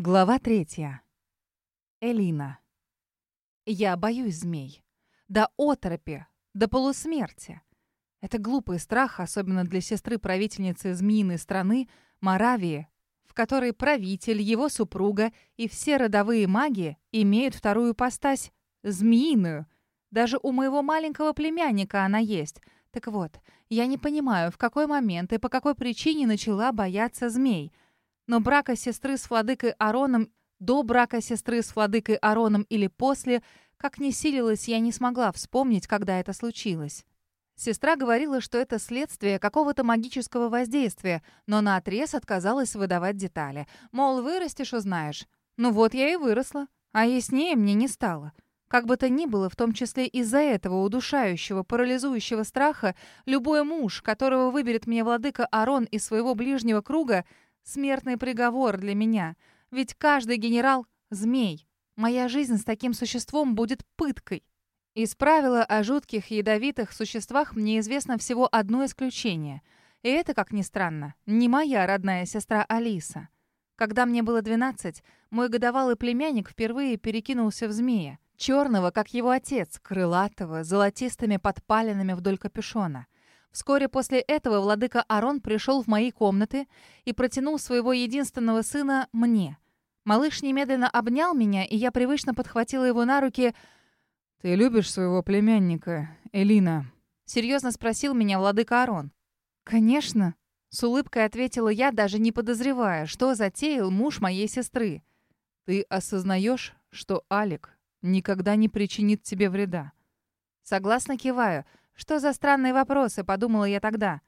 Глава третья. Элина. Я боюсь змей. До оторопи, до полусмерти. Это глупый страх, особенно для сестры правительницы змеиной страны, Моравии, в которой правитель, его супруга и все родовые маги имеют вторую постась — змеиную. Даже у моего маленького племянника она есть. Так вот, я не понимаю, в какой момент и по какой причине начала бояться змей — но брака сестры с владыкой Ароном, до брака сестры с владыкой Ароном или после, как ни силилась, я не смогла вспомнить, когда это случилось. Сестра говорила, что это следствие какого-то магического воздействия, но наотрез отказалась выдавать детали. Мол, вырастешь, узнаешь. Ну вот я и выросла, а яснее мне не стало. Как бы то ни было, в том числе из-за этого удушающего, парализующего страха, любой муж, которого выберет мне владыка Арон из своего ближнего круга, Смертный приговор для меня. Ведь каждый генерал — змей. Моя жизнь с таким существом будет пыткой. Из правила о жутких ядовитых существах мне известно всего одно исключение. И это, как ни странно, не моя родная сестра Алиса. Когда мне было 12, мой годовалый племянник впервые перекинулся в змея. Черного, как его отец, крылатого, золотистыми подпалинами вдоль капюшона — Вскоре после этого владыка Арон пришел в мои комнаты и протянул своего единственного сына мне. Малыш немедленно обнял меня, и я привычно подхватила его на руки. «Ты любишь своего племянника, Элина?» — серьезно спросил меня владыка Арон. «Конечно», — с улыбкой ответила я, даже не подозревая, что затеял муж моей сестры. «Ты осознаешь, что Алик никогда не причинит тебе вреда?» Согласно киваю — что за странные вопросы, подумала я тогда.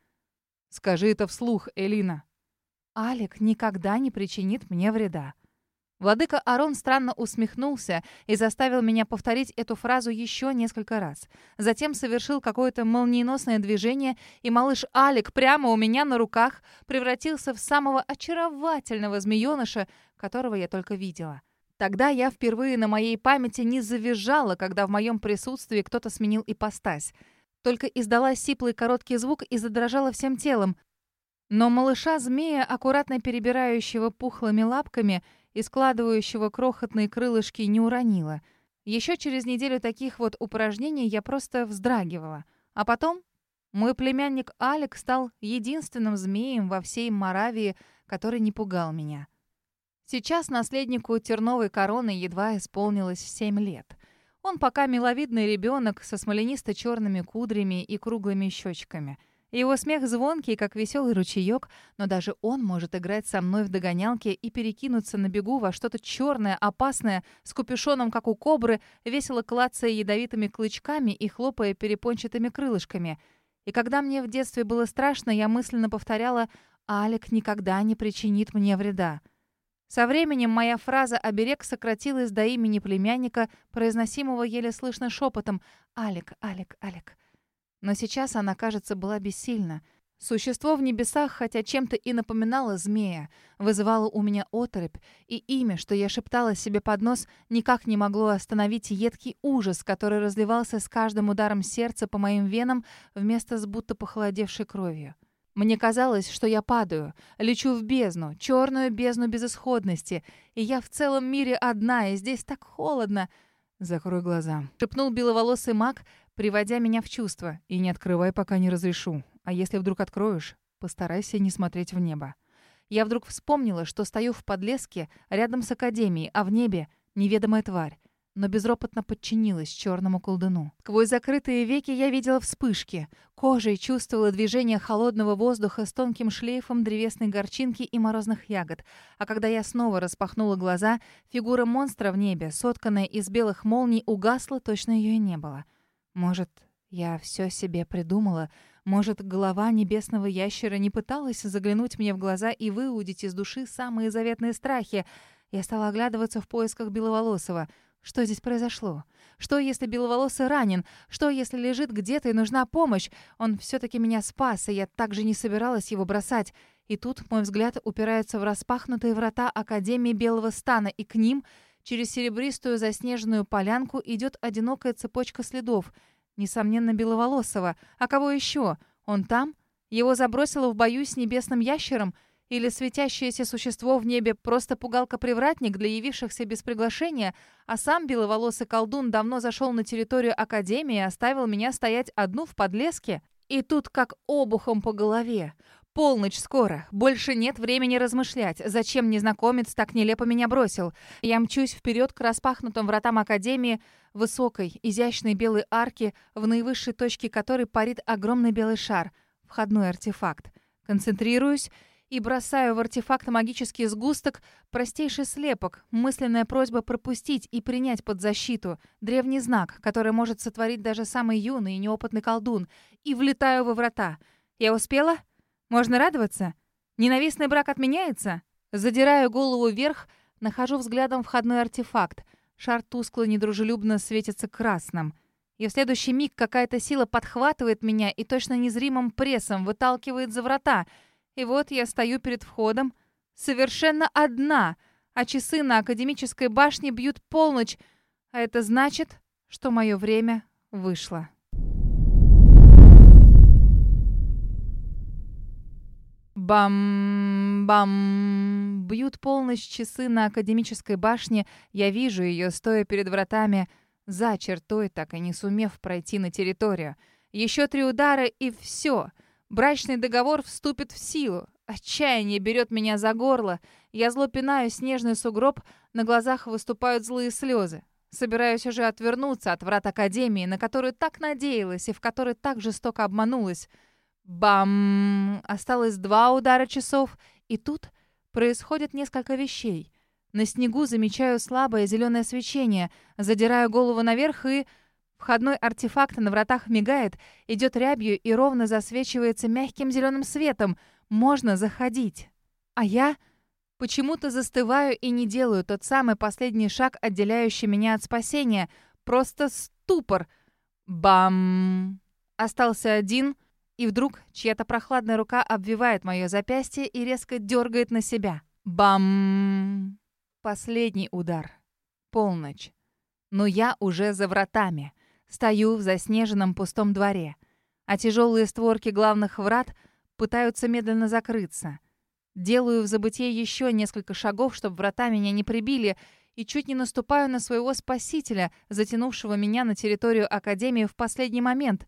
Скажи это вслух, Элина. Алик никогда не причинит мне вреда. Владыка Арон странно усмехнулся и заставил меня повторить эту фразу еще несколько раз. Затем совершил какое-то молниеносное движение, и малыш Алик прямо у меня на руках превратился в самого очаровательного змееныша, которого я только видела. Тогда я впервые на моей памяти не завизжала, когда в моем присутствии кто-то сменил ипостась — только издала сиплый короткий звук и задрожала всем телом. Но малыша-змея, аккуратно перебирающего пухлыми лапками и складывающего крохотные крылышки, не уронила. Еще через неделю таких вот упражнений я просто вздрагивала. А потом мой племянник Алик стал единственным змеем во всей Моравии, который не пугал меня. Сейчас наследнику терновой короны едва исполнилось семь лет. Он пока миловидный ребенок со смоленисто-черными кудрями и круглыми щечками. Его смех звонкий, как веселый ручеек, но даже он может играть со мной в догонялке и перекинуться на бегу во что-то черное, опасное, с капюшоном, как у кобры, весело клацая ядовитыми клычками и хлопая перепончатыми крылышками. И когда мне в детстве было страшно, я мысленно повторяла «Алик никогда не причинит мне вреда». Со временем моя фраза «оберег» сократилась до имени племянника, произносимого еле слышно шепотом «Алик, Алик, Алик». Но сейчас она, кажется, была бессильна. Существо в небесах, хотя чем-то и напоминало змея, вызывало у меня оторопь, и имя, что я шептала себе под нос, никак не могло остановить едкий ужас, который разливался с каждым ударом сердца по моим венам вместо с будто похолодевшей кровью. Мне казалось, что я падаю, лечу в бездну, черную бездну безысходности, и я в целом мире одна, и здесь так холодно. «Закрой глаза», — шепнул беловолосый маг, приводя меня в чувство. «И не открывай, пока не разрешу. А если вдруг откроешь, постарайся не смотреть в небо». Я вдруг вспомнила, что стою в подлеске рядом с академией, а в небе — неведомая тварь но безропотно подчинилась черному колдуну. Сквозь закрытые веки я видела вспышки. Кожей чувствовала движение холодного воздуха с тонким шлейфом древесной горчинки и морозных ягод. А когда я снова распахнула глаза, фигура монстра в небе, сотканная из белых молний, угасла, точно ее и не было. Может, я все себе придумала? Может, голова небесного ящера не пыталась заглянуть мне в глаза и выудить из души самые заветные страхи? Я стала оглядываться в поисках Беловолосого — что здесь произошло? Что, если Беловолосый ранен? Что, если лежит где-то и нужна помощь? Он все-таки меня спас, и я также не собиралась его бросать. И тут мой взгляд упирается в распахнутые врата Академии Белого Стана, и к ним, через серебристую заснеженную полянку, идет одинокая цепочка следов. Несомненно, Беловолосого. А кого еще? Он там? Его забросило в бою с небесным ящером? Или светящееся существо в небе просто пугалка-привратник для явившихся без приглашения, а сам беловолосый колдун давно зашел на территорию Академии и оставил меня стоять одну в подлеске? И тут как обухом по голове. Полночь скоро. Больше нет времени размышлять. Зачем незнакомец так нелепо меня бросил? Я мчусь вперед к распахнутым вратам Академии, высокой, изящной белой арки, в наивысшей точке которой парит огромный белый шар. Входной артефакт. Концентрируюсь и бросаю в артефакт магический сгусток, простейший слепок, мысленная просьба пропустить и принять под защиту, древний знак, который может сотворить даже самый юный и неопытный колдун, и влетаю во врата. Я успела? Можно радоваться? Ненавистный брак отменяется? Задираю голову вверх, нахожу взглядом входной артефакт. Шар тускло недружелюбно светится красным. И в следующий миг какая-то сила подхватывает меня и точно незримым прессом выталкивает за врата — и вот я стою перед входом, совершенно одна, а часы на академической башне бьют полночь, а это значит, что мое время вышло. Бам-бам! Бьют полночь часы на академической башне. Я вижу ее, стоя перед вратами, за чертой, так и не сумев пройти на территорию. Еще три удара, и все — Брачный договор вступит в силу. Отчаяние берет меня за горло. Я зло пинаю снежный сугроб, на глазах выступают злые слезы. Собираюсь уже отвернуться от врат Академии, на которую так надеялась и в которой так жестоко обманулась. Бам! Осталось два удара часов, и тут происходит несколько вещей. На снегу замечаю слабое зеленое свечение, задираю голову наверх и... Входной артефакт на вратах мигает, идет рябью и ровно засвечивается мягким зеленым светом. Можно заходить. А я почему-то застываю и не делаю тот самый последний шаг, отделяющий меня от спасения. Просто ступор. Бам! Остался один, и вдруг чья-то прохладная рука обвивает мое запястье и резко дергает на себя. Бам! Последний удар. Полночь. Но я уже за вратами. Стою в заснеженном пустом дворе, а тяжелые створки главных врат пытаются медленно закрыться. Делаю в забытье еще несколько шагов, чтобы врата меня не прибили, и чуть не наступаю на своего спасителя, затянувшего меня на территорию Академии в последний момент.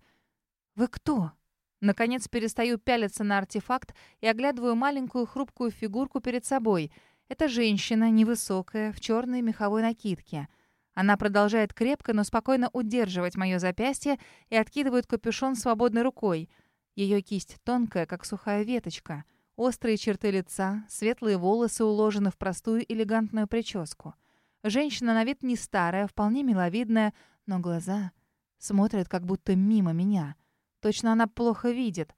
«Вы кто?» Наконец перестаю пялиться на артефакт и оглядываю маленькую хрупкую фигурку перед собой. Это женщина, невысокая, в черной меховой накидке — она продолжает крепко, но спокойно удерживать мое запястье и откидывает капюшон свободной рукой. Ее кисть тонкая, как сухая веточка. Острые черты лица, светлые волосы уложены в простую элегантную прическу. Женщина на вид не старая, вполне миловидная, но глаза смотрят как будто мимо меня. Точно она плохо видит.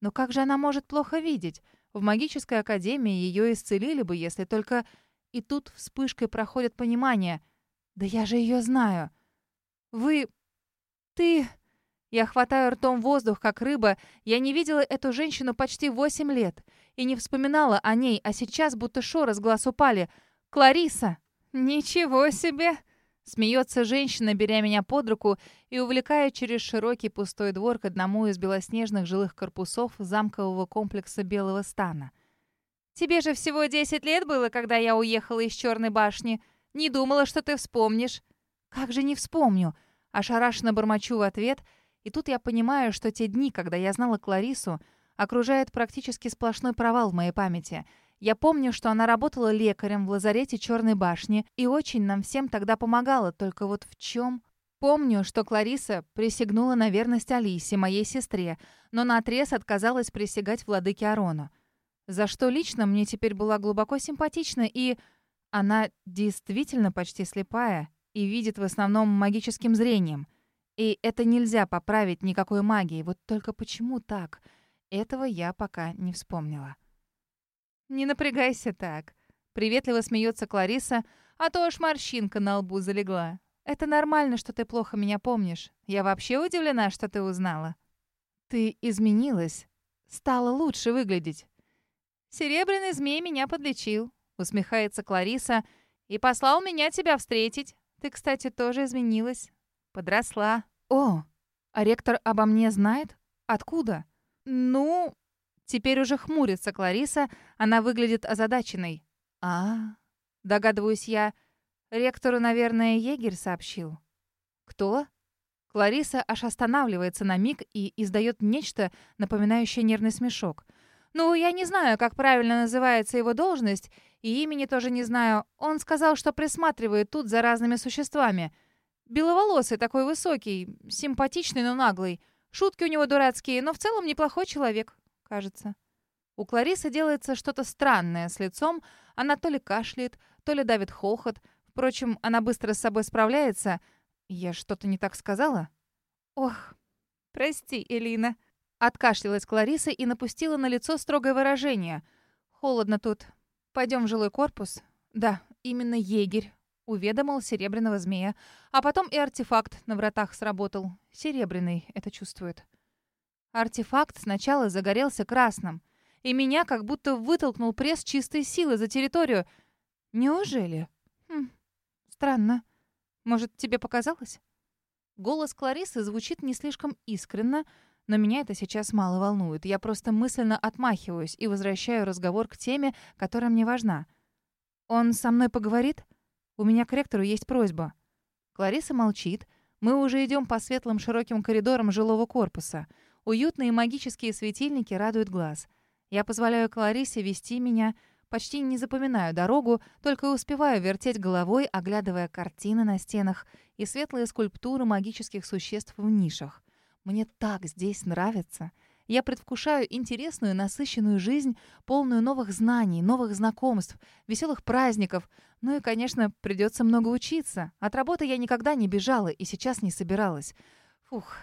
Но как же она может плохо видеть? В магической академии ее исцелили бы, если только... И тут вспышкой проходит понимание — «Да я же ее знаю!» «Вы... ты...» Я хватаю ртом воздух, как рыба. Я не видела эту женщину почти восемь лет. И не вспоминала о ней, а сейчас будто шоры с глаз упали. «Клариса!» «Ничего себе!» Смеется женщина, беря меня под руку и увлекая через широкий пустой двор к одному из белоснежных жилых корпусов замкового комплекса Белого Стана. «Тебе же всего десять лет было, когда я уехала из Черной башни. Не думала, что ты вспомнишь». «Как же не вспомню?» Ошарашенно бормочу в ответ, и тут я понимаю, что те дни, когда я знала Кларису, окружает практически сплошной провал в моей памяти. Я помню, что она работала лекарем в лазарете Черной башни и очень нам всем тогда помогала, только вот в чем? Помню, что Клариса присягнула на верность Алисе, моей сестре, но наотрез отказалась присягать владыке Арону. За что лично мне теперь была глубоко симпатична и... Она действительно почти слепая и видит в основном магическим зрением. И это нельзя поправить никакой магией. Вот только почему так? Этого я пока не вспомнила. «Не напрягайся так», — приветливо смеется Клариса, а то аж морщинка на лбу залегла. «Это нормально, что ты плохо меня помнишь. Я вообще удивлена, что ты узнала». «Ты изменилась. Стала лучше выглядеть». «Серебряный змей меня подлечил. Усмехается Клариса. И послал меня тебя встретить. Ты, кстати, тоже изменилась. Подросла. О, а ректор обо мне знает? Откуда? Ну, Теперь уже хмурится Клариса, она выглядит озадаченной. «А, догадываюсь я, ректору, наверное, егерь сообщил». «Кто?» Клариса аж останавливается на миг и издает нечто, напоминающее нервный смешок. «Ну, я не знаю, как правильно называется его должность, и имени тоже не знаю. Он сказал, что присматривает тут за разными существами. Беловолосый, такой высокий, симпатичный, но наглый. Шутки у него дурацкие, но в целом неплохой человек кажется. У Кларисы делается что-то странное с лицом. Она то ли кашляет, то ли давит хохот. Впрочем, она быстро с собой справляется. Я что-то не так сказала? Ох, прости, Элина. Откашлялась Клариса и напустила на лицо строгое выражение. Холодно тут. Пойдем в жилой корпус. Да, именно егерь. Уведомил серебряного змея. А потом и артефакт на вратах сработал. Серебряный это чувствует. Артефакт сначала загорелся красным, и меня как будто вытолкнул пресс чистой силы за территорию. Неужели? Хм, странно. Может, тебе показалось? Голос Кларисы звучит не слишком искренно, но меня это сейчас мало волнует. Я просто мысленно отмахиваюсь и возвращаю разговор к теме, которая мне важна. «Он со мной поговорит? У меня к ректору есть просьба». Клариса молчит. Мы уже идем по светлым широким коридорам жилого корпуса — Уютные магические светильники радуют глаз. Я позволяю Кларисе вести меня, почти не запоминаю дорогу, только успеваю вертеть головой, оглядывая картины на стенах и светлые скульптуры магических существ в нишах. Мне так здесь нравится. Я предвкушаю интересную, насыщенную жизнь, полную новых знаний, новых знакомств, веселых праздников. Ну и, конечно, придется много учиться. От работы я никогда не бежала и сейчас не собиралась. Фух,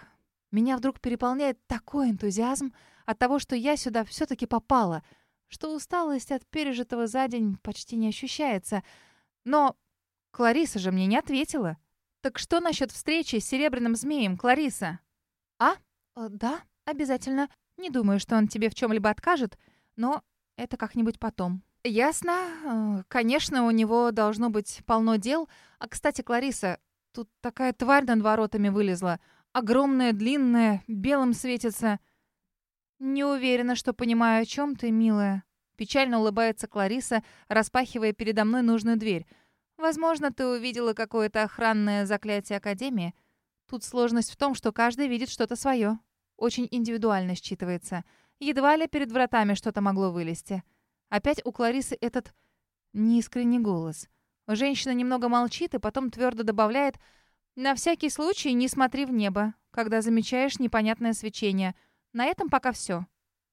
меня вдруг переполняет такой энтузиазм от того, что я сюда все-таки попала, что усталость от пережитого за день почти не ощущается. Но Клариса же мне не ответила. Так что насчет встречи с Серебряным Змеем, Клариса? А? Э, да, обязательно. Не думаю, что он тебе в чем-либо откажет, но это как-нибудь потом. Ясно. Э, конечно, у него должно быть полно дел. А, кстати, Клариса, тут такая тварь над воротами вылезла — Огромная, длинная, белым светится. Не уверена, что понимаю, о чем ты, милая. Печально улыбается Клариса, распахивая передо мной нужную дверь. Возможно, ты увидела какое-то охранное заклятие Академии. Тут сложность в том, что каждый видит что-то свое. Очень индивидуально считывается. Едва ли перед вратами что-то могло вылезти. Опять у Кларисы этот неискренний голос. Женщина немного молчит и потом твердо добавляет — на всякий случай не смотри в небо, когда замечаешь непонятное свечение. На этом пока все.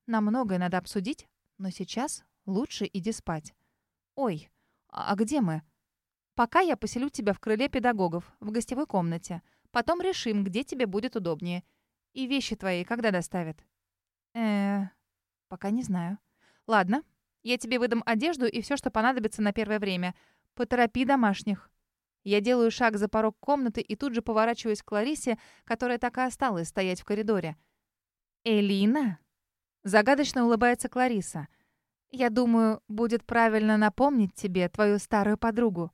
Нам многое надо обсудить, но сейчас лучше иди спать. Ой, а где мы? Пока я поселю тебя в крыле педагогов, в гостевой комнате. Потом решим, где тебе будет удобнее. И вещи твои когда доставят? э пока не знаю. Ладно, я тебе выдам одежду и все, что понадобится на первое время. Поторопи домашних. Я делаю шаг за порог комнаты и тут же поворачиваюсь к Ларисе, которая так и осталась стоять в коридоре. «Элина?» Загадочно улыбается Клариса. «Я думаю, будет правильно напомнить тебе твою старую подругу.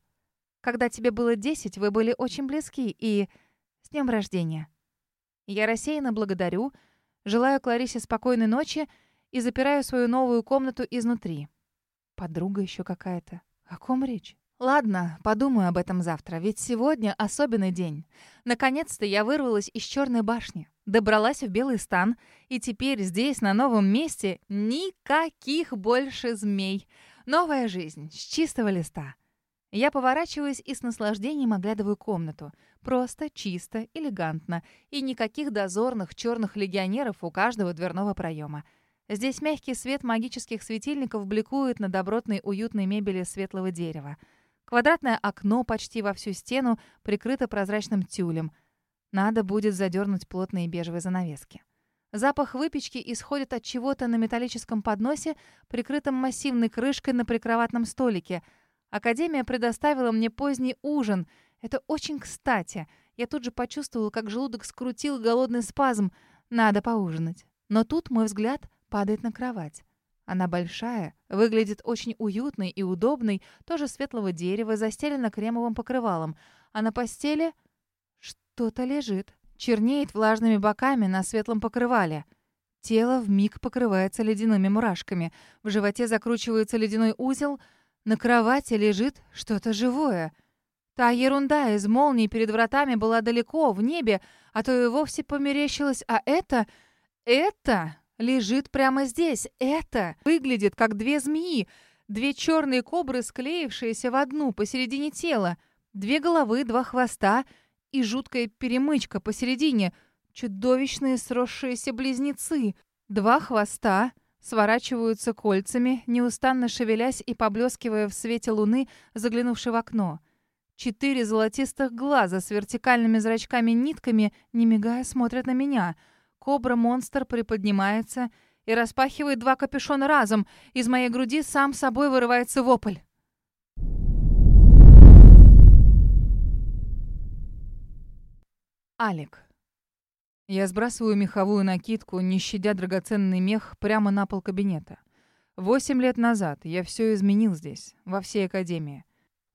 Когда тебе было десять, вы были очень близки, и... С днем рождения!» Я рассеянно благодарю, желаю Кларисе спокойной ночи и запираю свою новую комнату изнутри. Подруга еще какая-то. О ком речь? Ладно, подумаю об этом завтра, ведь сегодня особенный день. Наконец-то я вырвалась из черной башни, добралась в Белый стан, и теперь здесь, на новом месте, никаких больше змей. Новая жизнь, с чистого листа. Я поворачиваюсь и с наслаждением оглядываю комнату. Просто, чисто, элегантно. И никаких дозорных черных легионеров у каждого дверного проема. Здесь мягкий свет магических светильников бликует на добротной уютной мебели светлого дерева. Квадратное окно почти во всю стену прикрыто прозрачным тюлем. Надо будет задернуть плотные бежевые занавески. Запах выпечки исходит от чего-то на металлическом подносе, прикрытом массивной крышкой на прикроватном столике. Академия предоставила мне поздний ужин. Это очень кстати. Я тут же почувствовала, как желудок скрутил голодный спазм. Надо поужинать. Но тут мой взгляд падает на кровать. Она большая, выглядит очень уютной и удобной, тоже светлого дерева, застелена кремовым покрывалом. А на постели что-то лежит, чернеет влажными боками на светлом покрывале. Тело вмиг покрывается ледяными мурашками. В животе закручивается ледяной узел. На кровати лежит что-то живое. Та ерунда из молнии перед вратами была далеко, в небе, а то и вовсе померещилось. А это... это лежит прямо здесь. Это выглядит как две змеи. Две черные кобры, склеившиеся в одну посередине тела. Две головы, два хвоста и жуткая перемычка посередине. Чудовищные сросшиеся близнецы. Два хвоста сворачиваются кольцами, неустанно шевелясь и поблескивая в свете луны, заглянувшей в окно. Четыре золотистых глаза с вертикальными зрачками-нитками, не мигая, смотрят на меня. Кобра-монстр приподнимается и распахивает два капюшона разом. Из моей груди сам собой вырывается вопль. Алик. Я сбрасываю меховую накидку, не щадя драгоценный мех, прямо на пол кабинета. Восемь лет назад я все изменил здесь, во всей академии.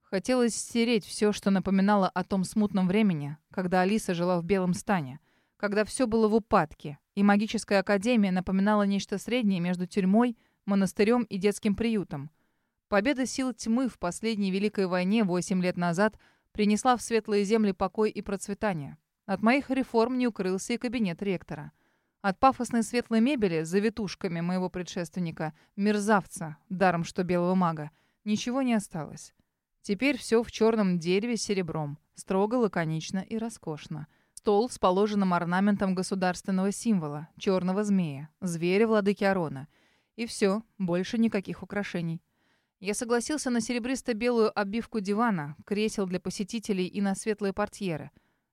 Хотелось стереть все, что напоминало о том смутном времени, когда Алиса жила в Белом стане, когда все было в упадке, и магическая академия напоминала нечто среднее между тюрьмой, монастырем и детским приютом. Победа сил тьмы в последней Великой войне восемь лет назад принесла в светлые земли покой и процветание. От моих реформ не укрылся и кабинет ректора. От пафосной светлой мебели с завитушками моего предшественника, мерзавца, даром что белого мага, ничего не осталось. Теперь все в черном дереве с серебром, строго, лаконично и роскошно. Стол с положенным орнаментом государственного символа, черного змея, зверя владыки Арона. И все, больше никаких украшений. Я согласился на серебристо-белую обивку дивана, кресел для посетителей и на светлые портьеры.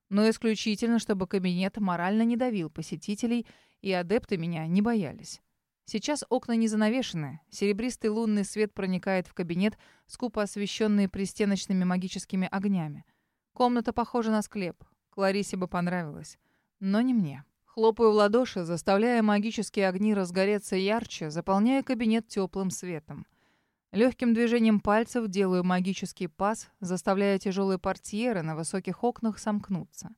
Но исключительно, чтобы кабинет морально не давил посетителей, и адепты меня не боялись. Сейчас окна не занавешены, серебристый лунный свет проникает в кабинет, скупо освещенный пристеночными магическими огнями. Комната похожа на склеп, Кларисе бы понравилось. Но не мне. Хлопаю в ладоши, заставляя магические огни разгореться ярче, заполняя кабинет теплым светом. Легким движением пальцев делаю магический пас, заставляя тяжелые портьеры на высоких окнах сомкнуться.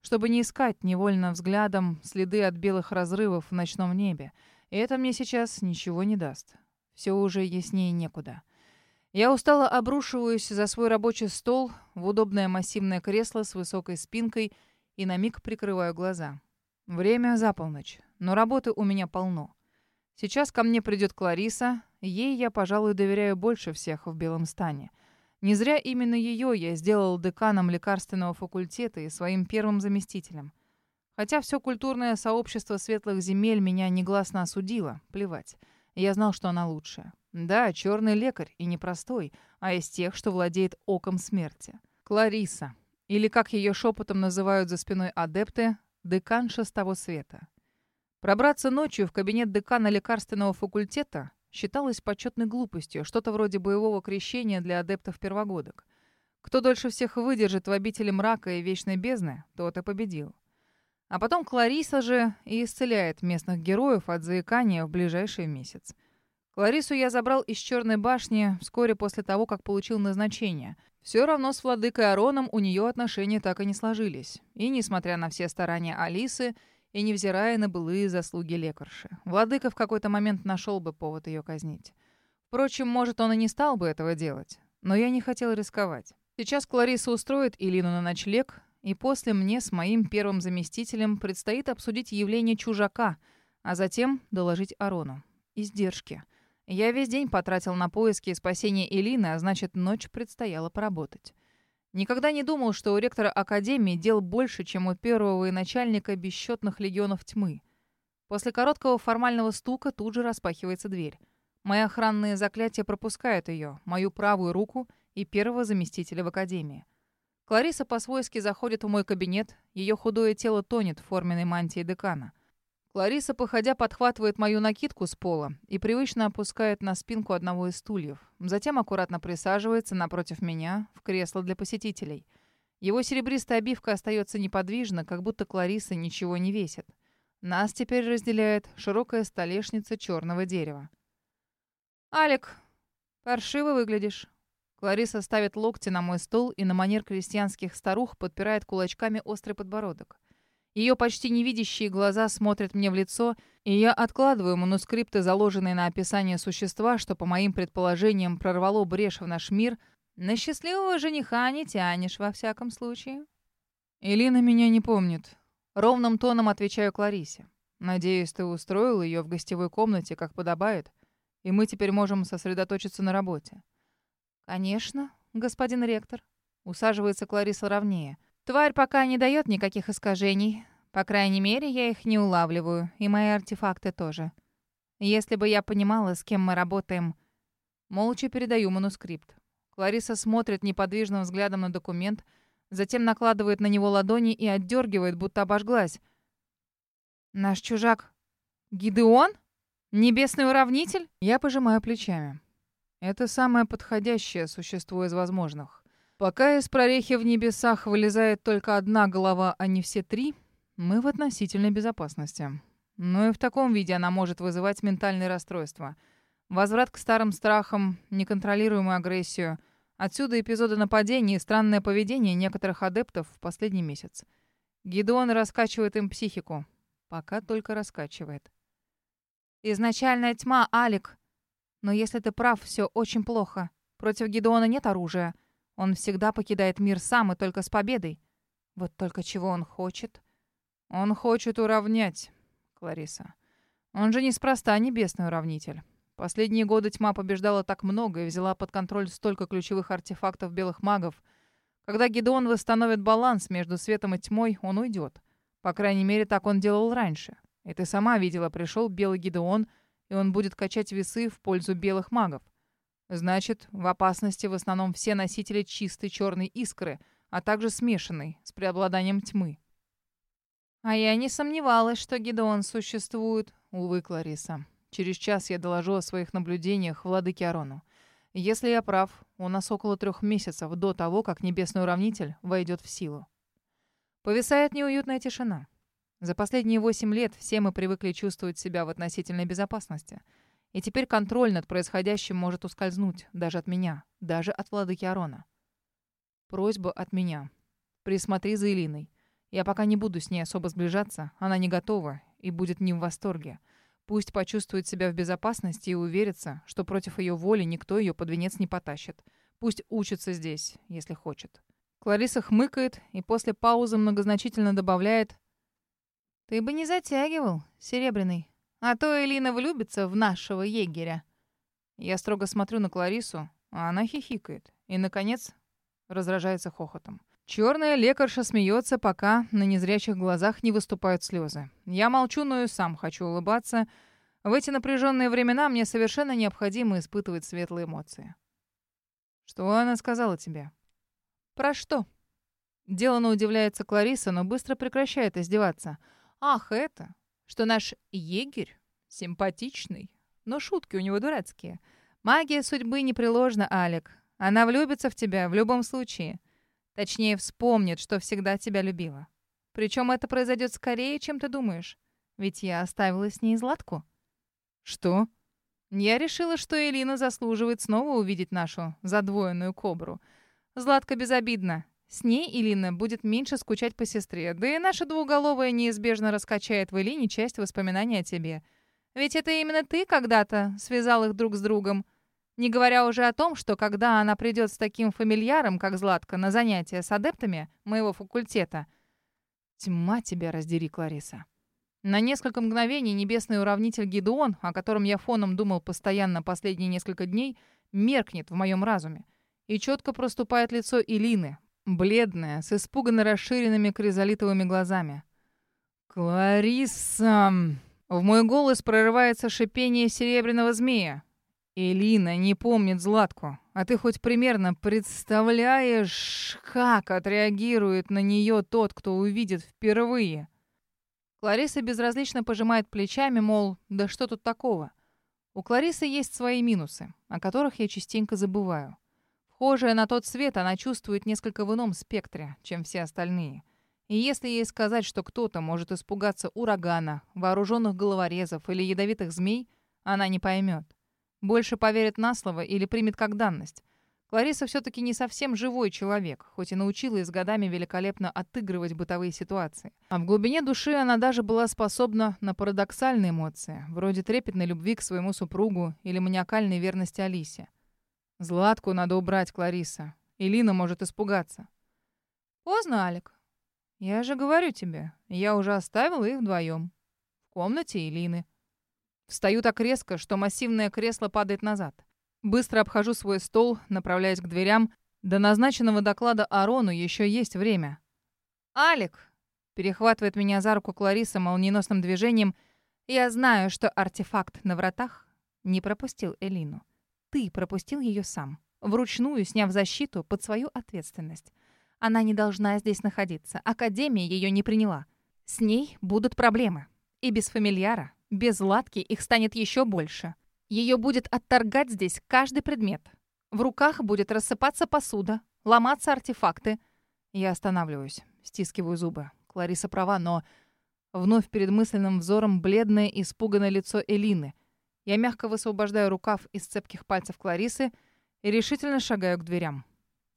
Чтобы не искать невольно взглядом следы от белых разрывов в ночном небе. И это мне сейчас ничего не даст. Все уже яснее некуда. Я устало обрушиваюсь за свой рабочий стол в удобное массивное кресло с высокой спинкой и на миг прикрываю глаза. Время за полночь, но работы у меня полно. Сейчас ко мне придет Клариса, ей я, пожалуй, доверяю больше всех в Белом стане. Не зря именно ее я сделал деканом лекарственного факультета и своим первым заместителем. Хотя все культурное сообщество светлых земель меня негласно осудило, плевать. Я знал, что она лучшая. Да, черный лекарь, и не простой, а из тех, что владеет оком смерти. Клариса, или как ее шепотом называют за спиной адепты, деканша с того света. Пробраться ночью в кабинет декана лекарственного факультета считалось почетной глупостью, что-то вроде боевого крещения для адептов-первогодок. Кто дольше всех выдержит в обители мрака и вечной бездны, тот и победил. А потом Клариса же и исцеляет местных героев от заикания в ближайший месяц. Ларису я забрал из Черной башни вскоре после того, как получил назначение. Все равно с владыкой Ароном у нее отношения так и не сложились. И несмотря на все старания Алисы, и невзирая на былые заслуги лекарши, владыка в какой-то момент нашел бы повод ее казнить. Впрочем, может, он и не стал бы этого делать. Но я не хотел рисковать. Сейчас Клариса устроит Илину на ночлег, и после мне с моим первым заместителем предстоит обсудить явление чужака, а затем доложить Арону. Издержки. Я весь день потратил на поиски и спасение Элины, а значит, ночь предстояло поработать. Никогда не думал, что у ректора Академии дел больше, чем у первого и начальника бесчетных легионов тьмы. После короткого формального стука тут же распахивается дверь. Мои охранные заклятия пропускают ее, мою правую руку и первого заместителя в Академии. Клариса по-свойски заходит в мой кабинет, ее худое тело тонет в форменной мантии декана. Лариса, походя, подхватывает мою накидку с пола и привычно опускает на спинку одного из стульев. Затем аккуратно присаживается напротив меня в кресло для посетителей. Его серебристая обивка остается неподвижно, как будто Клариса ничего не весит. Нас теперь разделяет широкая столешница черного дерева. «Алик, паршиво выглядишь». Клариса ставит локти на мой стол и на манер крестьянских старух подпирает кулачками острый подбородок. Ее почти невидящие глаза смотрят мне в лицо, и я откладываю манускрипты, заложенные на описание существа, что, по моим предположениям, прорвало брешь в наш мир. На счастливого жениха не тянешь, во всяком случае. Элина меня не помнит. Ровным тоном отвечаю Кларисе. Надеюсь, ты устроил ее в гостевой комнате, как подобает, и мы теперь можем сосредоточиться на работе. Конечно, господин ректор. Усаживается Клариса ровнее. Тварь пока не дает никаких искажений. По крайней мере, я их не улавливаю, и мои артефакты тоже. Если бы я понимала, с кем мы работаем... Молча передаю манускрипт. Клариса смотрит неподвижным взглядом на документ, затем накладывает на него ладони и отдергивает, будто обожглась. «Наш чужак... Гидеон? Небесный уравнитель?» Я пожимаю плечами. Это самое подходящее существо из возможных. Пока из прорехи в небесах вылезает только одна голова, а не все три, мы в относительной безопасности. Но и в таком виде она может вызывать ментальные расстройства. Возврат к старым страхам, неконтролируемую агрессию. Отсюда эпизоды нападений и странное поведение некоторых адептов в последний месяц. Гидеон раскачивает им психику. Пока только раскачивает. «Изначальная тьма, Алик. Но если ты прав, все очень плохо. Против Гидеона нет оружия». Он всегда покидает мир сам и только с победой. Вот только чего он хочет? Он хочет уравнять, Клариса. Он же неспроста небесный уравнитель. Последние годы тьма побеждала так много и взяла под контроль столько ключевых артефактов белых магов. Когда Гедеон восстановит баланс между светом и тьмой, он уйдет. По крайней мере, так он делал раньше. И ты сама видела, пришел белый Гедеон, и он будет качать весы в пользу белых магов. Значит, в опасности в основном все носители чистой черной искры, а также смешанной, с преобладанием тьмы. А я не сомневалась, что Гидеон существует. Увы, Клариса. Через час я доложу о своих наблюдениях владыке Арону. Если я прав, у нас около трех месяцев до того, как Небесный Уравнитель войдет в силу. Повисает неуютная тишина. За последние восемь лет все мы привыкли чувствовать себя в относительной безопасности — и теперь контроль над происходящим может ускользнуть даже от меня, даже от владыки Арона. Просьба от меня. Присмотри за Элиной. Я пока не буду с ней особо сближаться, она не готова и будет не в восторге. Пусть почувствует себя в безопасности и уверится, что против ее воли никто ее под венец не потащит. Пусть учится здесь, если хочет. Клариса хмыкает и после паузы многозначительно добавляет «Ты бы не затягивал, Серебряный. А то Элина влюбится в нашего егеря. Я строго смотрю на Кларису, а она хихикает. И, наконец, разражается хохотом. Черная лекарша смеется, пока на незрячих глазах не выступают слезы. Я молчу, но и сам хочу улыбаться. В эти напряженные времена мне совершенно необходимо испытывать светлые эмоции. Что она сказала тебе? Про что? Делано удивляется Клариса, но быстро прекращает издеваться. Ах, это что наш егерь симпатичный, но шутки у него дурацкие. Магия судьбы непреложна, Алек. Она влюбится в тебя в любом случае. Точнее, вспомнит, что всегда тебя любила. Причем это произойдет скорее, чем ты думаешь. Ведь я оставила с ней Златку. Что? Я решила, что Элина заслуживает снова увидеть нашу задвоенную кобру. Златка безобидна. С ней Илина будет меньше скучать по сестре, да и наша двуголовая неизбежно раскачает в Илине часть воспоминаний о тебе. Ведь это именно ты когда-то связал их друг с другом. Не говоря уже о том, что когда она придет с таким фамильяром, как Златка, на занятия с адептами моего факультета... Тьма тебя раздери, Клариса. На несколько мгновений небесный уравнитель Гидеон, о котором я фоном думал постоянно последние несколько дней, меркнет в моем разуме. И четко проступает лицо Илины, бледная, с испуганно расширенными кризолитовыми глазами. «Клариса!» В мой голос прорывается шипение серебряного змея. Элина не помнит Златку, а ты хоть примерно представляешь, как отреагирует на нее тот, кто увидит впервые? Клариса безразлично пожимает плечами, мол, да что тут такого? У Кларисы есть свои минусы, о которых я частенько забываю. Похожая на тот свет, она чувствует несколько в ином спектре, чем все остальные. И если ей сказать, что кто-то может испугаться урагана, вооруженных головорезов или ядовитых змей, она не поймет. Больше поверит на слово или примет как данность. Клариса все-таки не совсем живой человек, хоть и научилась годами великолепно отыгрывать бытовые ситуации. А в глубине души она даже была способна на парадоксальные эмоции, вроде трепетной любви к своему супругу или маниакальной верности Алисе. «Златку надо убрать, Клариса. Илина может испугаться». «Поздно, Алик. Я же говорю тебе, я уже оставила их вдвоем. В комнате Илины». Встаю так резко, что массивное кресло падает назад. Быстро обхожу свой стол, направляясь к дверям. До назначенного доклада Арону еще есть время. «Алик!» — перехватывает меня за руку Клариса молниеносным движением. «Я знаю, что артефакт на вратах не пропустил Элину. Ты пропустил ее сам, вручную сняв защиту под свою ответственность. Она не должна здесь находиться. Академия ее не приняла. С ней будут проблемы. И без фамильяра, без Ладки их станет еще больше. Ее будет отторгать здесь каждый предмет. В руках будет рассыпаться посуда, ломаться артефакты. Я останавливаюсь, стискиваю зубы. Клариса права, но... Вновь перед мысленным взором бледное, испуганное лицо Элины. Я мягко высвобождаю рукав из цепких пальцев Кларисы и решительно шагаю к дверям.